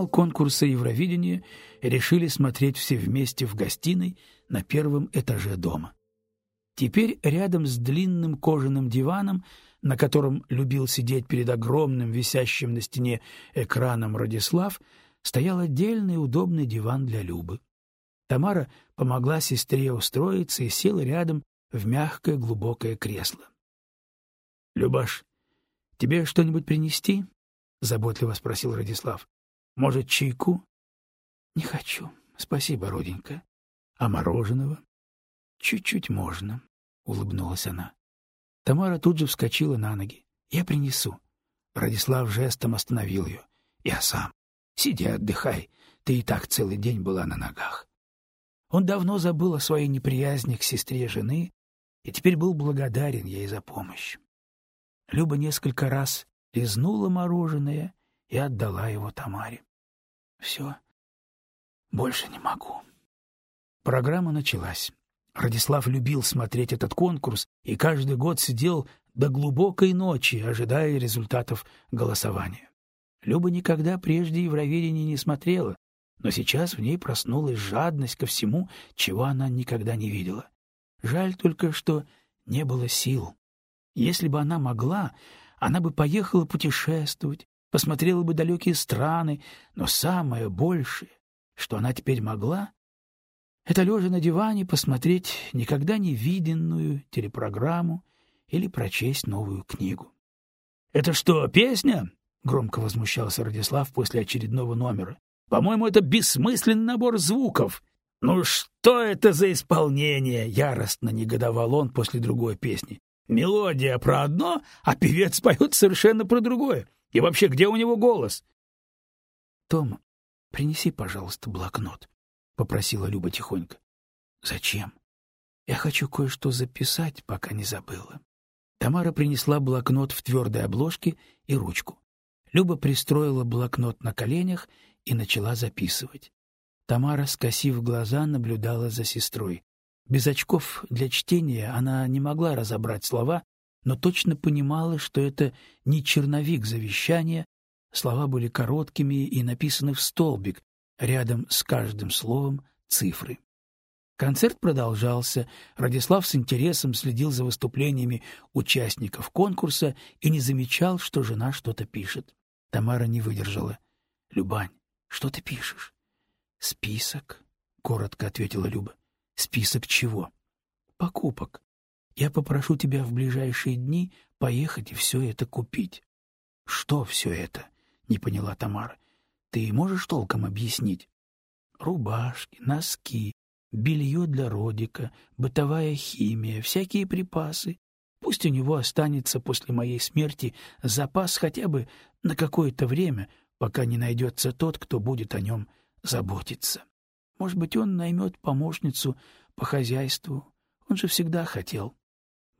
Финал конкурса Евровидения решили смотреть все вместе в гостиной на первом этаже дома. Теперь рядом с длинным кожаным диваном, на котором любил сидеть перед огромным висящим на стене экраном Радислав, стоял отдельный удобный диван для Любы. Тамара помогла сестре устроиться и села рядом в мягкое глубокое кресло. — Любаш, тебе что-нибудь принести? — заботливо спросил Радислав. Может, чайку? Не хочу. Спасибо, роденька. А мороженого? Чуть-чуть можно, улыбнулась она. Тамара тут же вскочила на ноги. Я принесу. Радислав жестом остановил ее. Я сам. Сиди, отдыхай. Ты и так целый день была на ногах. Он давно забыл о своей неприязни к сестре жены и теперь был благодарен ей за помощь. Люба несколько раз лизнула мороженое и отдала его Тамаре. Все, больше не могу. Программа началась. Радислав любил смотреть этот конкурс и каждый год сидел до глубокой ночи, ожидая результатов голосования. Люба никогда прежде Евровидение не смотрела, но сейчас в ней проснулась жадность ко всему, чего она никогда не видела. Жаль только, что не было сил. Если бы она могла, она бы поехала путешествовать, посмотрела бы далекие страны, но самое большее, что она теперь могла, это лежа на диване посмотреть никогда не виденную телепрограмму или прочесть новую книгу. — Это что, песня? — громко возмущался Радислав после очередного номера. — По-моему, это бессмысленный набор звуков. — Ну что это за исполнение? — яростно негодовал он после другой песни. — Мелодия про одно, а певец поет совершенно про другое. И вообще, где у него голос? — Том, принеси, пожалуйста, блокнот, — попросила Люба тихонько. — Зачем? Я хочу кое-что записать, пока не забыла. Тамара принесла блокнот в твердой обложке и ручку. Люба пристроила блокнот на коленях и начала записывать. Тамара, скосив глаза, наблюдала за сестрой. Без очков для чтения она не могла разобрать слова, но точно понимала, что это не черновик завещания, слова были короткими и написаны в столбик, рядом с каждым словом цифры. Концерт продолжался, Радислав с интересом следил за выступлениями участников конкурса и не замечал, что жена что-то пишет. Тамара не выдержала. — Любань, что ты пишешь? — Список, — коротко ответила Люба. — Список чего? — Покупок. Я попрошу тебя в ближайшие дни поехать и все это купить. — Что все это? — не поняла Тамара. — Ты можешь толком объяснить? — Рубашки, носки, белье для Родика, бытовая химия, всякие припасы. Пусть у него останется после моей смерти запас хотя бы на какое-то время, пока не найдется тот, кто будет о нем заботиться. Может быть, он наймет помощницу по хозяйству. Он же всегда хотел. —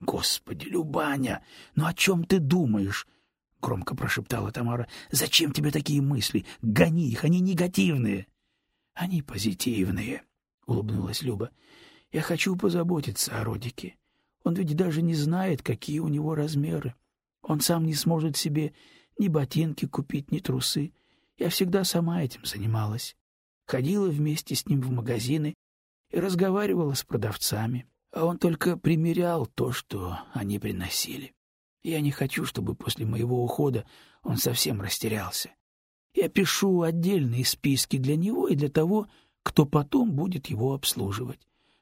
Господи, Любаня, ну о чем ты думаешь? — громко прошептала Тамара. — Зачем тебе такие мысли? Гони их, они негативные. — Они позитивные, — улыбнулась Люба. — Я хочу позаботиться о Родике. Он ведь даже не знает, какие у него размеры. Он сам не сможет себе ни ботинки купить, ни трусы. Я всегда сама этим занималась. Ходила вместе с ним в магазины и разговаривала с продавцами а он только примерял то, что они приносили. Я не хочу, чтобы после моего ухода он совсем растерялся. Я пишу отдельные списки для него и для того, кто потом будет его обслуживать.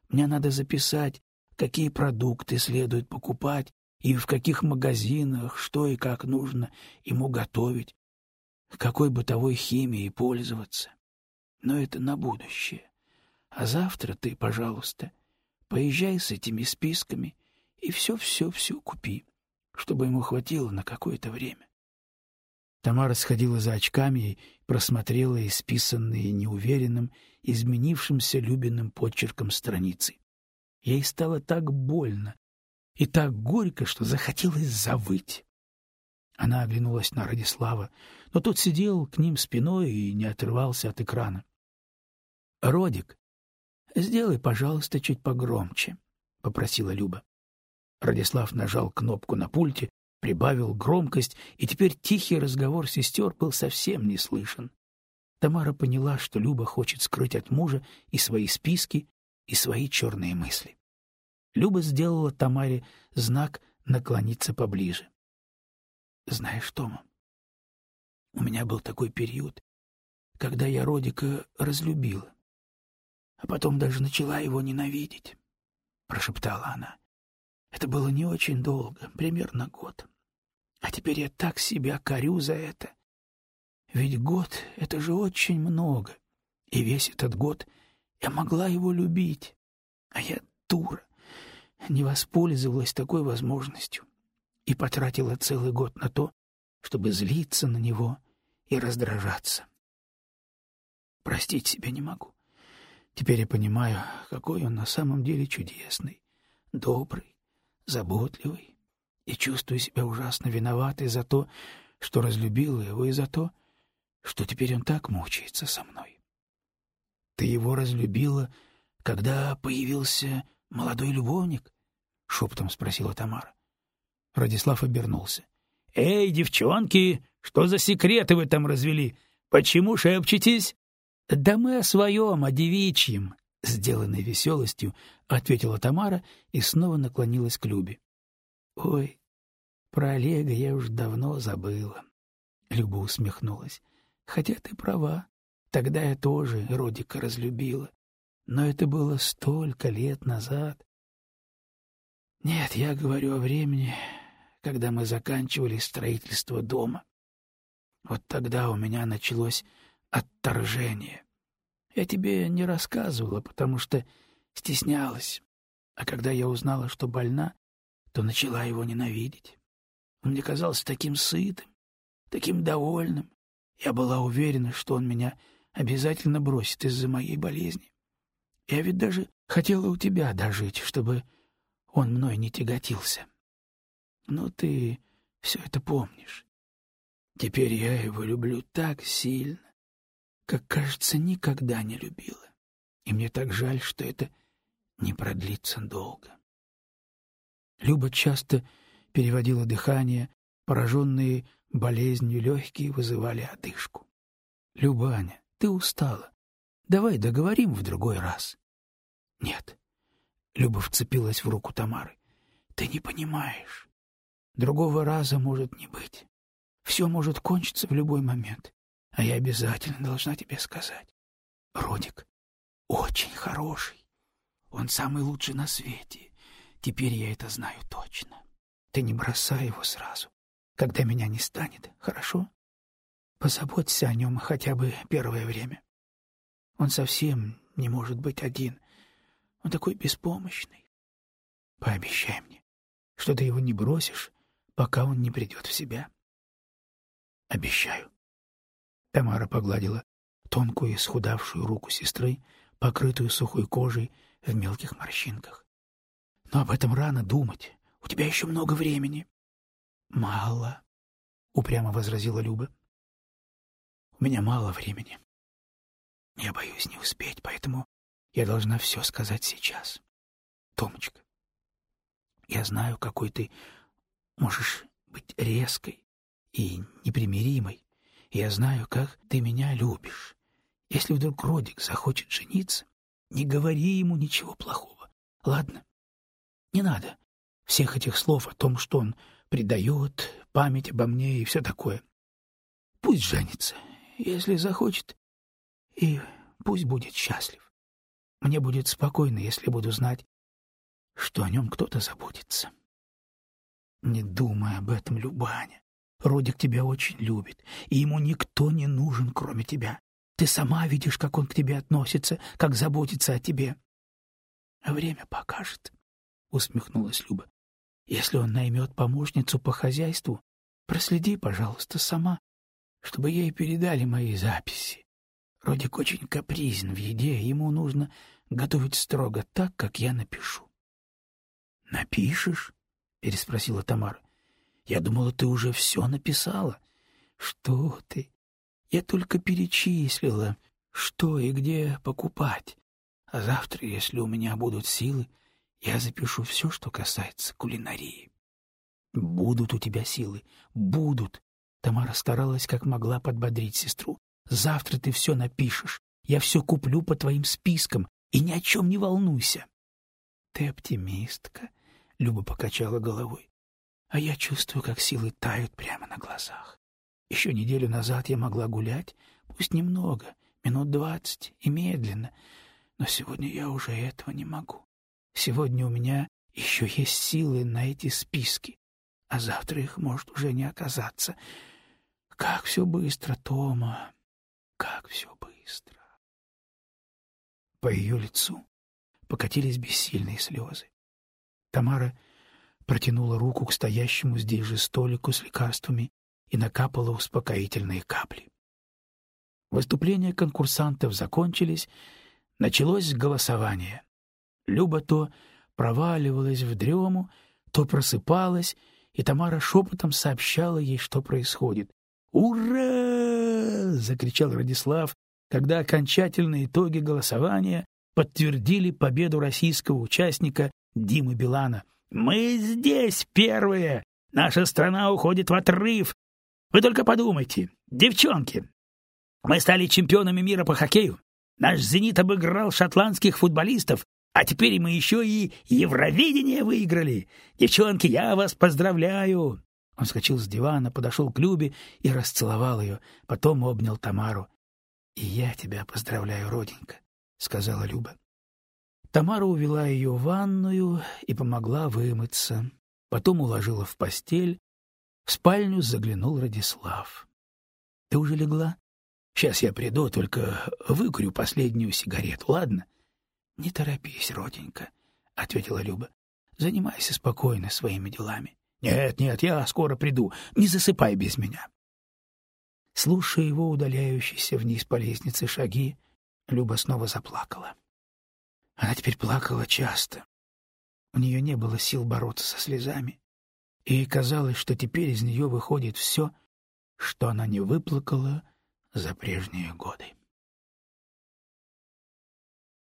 Мне надо записать, какие продукты следует покупать и в каких магазинах, что и как нужно ему готовить, какой бытовой химией пользоваться. Но это на будущее. А завтра ты, пожалуйста, Поезжай с этими списками и все-все-все купи, чтобы ему хватило на какое-то время. Тамара сходила за очками и просмотрела исписанные неуверенным, изменившимся Любиным почерком страницы. Ей стало так больно и так горько, что захотелось завыть. Она оглянулась на Радислава, но тот сидел к ним спиной и не отрывался от экрана. — Родик, Сделай, пожалуйста, чуть погромче, попросила Люба. Радислав нажал кнопку на пульте, прибавил громкость, и теперь тихий разговор сестер был совсем не слышен. Тамара поняла, что Люба хочет скрыть от мужа и свои списки, и свои черные мысли. Люба сделала Тамаре знак наклониться поближе. Знаешь, Тома, у меня был такой период, когда я Родика разлюбила, а потом даже начала его ненавидеть, — прошептала она. Это было не очень долго, примерно год. А теперь я так себя корю за это. Ведь год — это же очень много, и весь этот год я могла его любить, а я дура, не воспользовалась такой возможностью и потратила целый год на то, чтобы злиться на него и раздражаться. Простить себя не могу. Теперь я понимаю, какой он на самом деле чудесный, добрый, заботливый, и чувствую себя ужасно виноватой за то, что разлюбила его, и за то, что теперь он так мучается со мной. Ты его разлюбила, когда появился молодой любовник? — шепотом спросила Тамара. Радислав обернулся. — Эй, девчонки, что за секреты вы там развели? Почему шепчетесь? — Да мы о своем, о девичьем, — сделанной веселостью ответила Тамара и снова наклонилась к Любе. — Ой, про Олега я уж давно забыла. Люба усмехнулась. — Хотя ты права, тогда я тоже Родика разлюбила. Но это было столько лет назад. Нет, я говорю о времени, когда мы заканчивали строительство дома. Вот тогда у меня началось отторжение. Я тебе не рассказывала, потому что стеснялась. А когда я узнала, что больна, то начала его ненавидеть. Он мне казался таким сытым, таким довольным. Я была уверена, что он меня обязательно бросит из-за моей болезни. Я ведь даже хотела у тебя дожить, чтобы он мной не тяготился. Но ты все это помнишь. Теперь я его люблю так сильно, как, кажется, никогда не любила. И мне так жаль, что это не продлится долго. Люба часто переводила дыхание, пораженные болезнью легкие вызывали одышку. — Любаня, ты устала. Давай договорим в другой раз. — Нет, Люба вцепилась в руку Тамары. Ты не понимаешь. Другого раза может не быть. Все может кончиться в любой момент. А я обязательно должна тебе сказать. Родик очень хороший. Он самый лучший на свете. Теперь я это знаю точно. Ты не бросай его сразу, когда меня не станет, хорошо? Позаботься о нем хотя бы первое время. Он совсем не может быть один. Он такой беспомощный. Пообещай мне, что ты его не бросишь, пока он не придет в себя. Обещаю. Тамара погладила тонкую исхудавшую руку сестры, покрытую сухой кожей в мелких морщинках. Но об этом рано думать. У тебя еще много времени. Мало, упрямо возразила Люба. У меня мало времени. Я боюсь не успеть, поэтому я должна все сказать сейчас. Томочка, я знаю, какой ты можешь быть резкой и непримиримой. Я знаю, как ты меня любишь. Если вдруг Родик захочет жениться, не говори ему ничего плохого. Ладно? Не надо всех этих слов о том, что он предает память обо мне и все такое. Пусть женится, если захочет, и пусть будет счастлив. Мне будет спокойно, если буду знать, что о нем кто-то заботится. Не думай об этом, Любаня. Родик тебя очень любит, и ему никто не нужен, кроме тебя. Ты сама видишь, как он к тебе относится, как заботится о тебе. — время покажет, — усмехнулась Люба. — Если он наймет помощницу по хозяйству, проследи, пожалуйста, сама, чтобы ей передали мои записи. Родик очень капризен в еде, ему нужно готовить строго так, как я напишу. — Напишешь? — переспросила Тамара. — Я думала, ты уже все написала. — Что ты? Я только перечислила, что и где покупать. А завтра, если у меня будут силы, я запишу все, что касается кулинарии. — Будут у тебя силы, будут. Тамара старалась как могла подбодрить сестру. Завтра ты все напишешь. Я все куплю по твоим спискам, и ни о чем не волнуйся. — Ты оптимистка, — Люба покачала головой. — А я чувствую, как силы тают прямо на глазах. Еще неделю назад я могла гулять, пусть немного, минут двадцать и медленно, но сегодня я уже этого не могу. Сегодня у меня еще есть силы на эти списки, а завтра их может уже не оказаться. Как все быстро, Тома, как все быстро. По ее лицу покатились бессильные слезы. Тамара протянула руку к стоящему здесь же столику с лекарствами и накапала успокоительные капли. Выступления конкурсантов закончились, началось голосование. Люба то проваливалась в дрему, то просыпалась, и Тамара шепотом сообщала ей, что происходит. «Ура!» — закричал Радислав, когда окончательные итоги голосования подтвердили победу российского участника Димы Билана. «Мы здесь первые! Наша страна уходит в отрыв! Вы только подумайте, девчонки! Мы стали чемпионами мира по хоккею. Наш «Зенит» обыграл шотландских футболистов, а теперь мы еще и Евровидение выиграли. Девчонки, я вас поздравляю!» Он вскочил с дивана, подошел к Любе и расцеловал ее, потом обнял Тамару. «И я тебя поздравляю, роденька», — сказала Люба. Тамара увела ее в ванную и помогла вымыться, потом уложила в постель. В спальню заглянул Радислав. — Ты уже легла? Сейчас я приду, только выкурю последнюю сигарету, ладно? — Не торопись, роденька, — ответила Люба. — Занимайся спокойно своими делами. — Нет, нет, я скоро приду, не засыпай без меня. Слушая его удаляющиеся вниз по лестнице шаги, Люба снова заплакала. Она теперь плакала часто. У нее не было сил бороться со слезами, и ей казалось, что теперь из нее выходит все, что она не выплакала за прежние годы.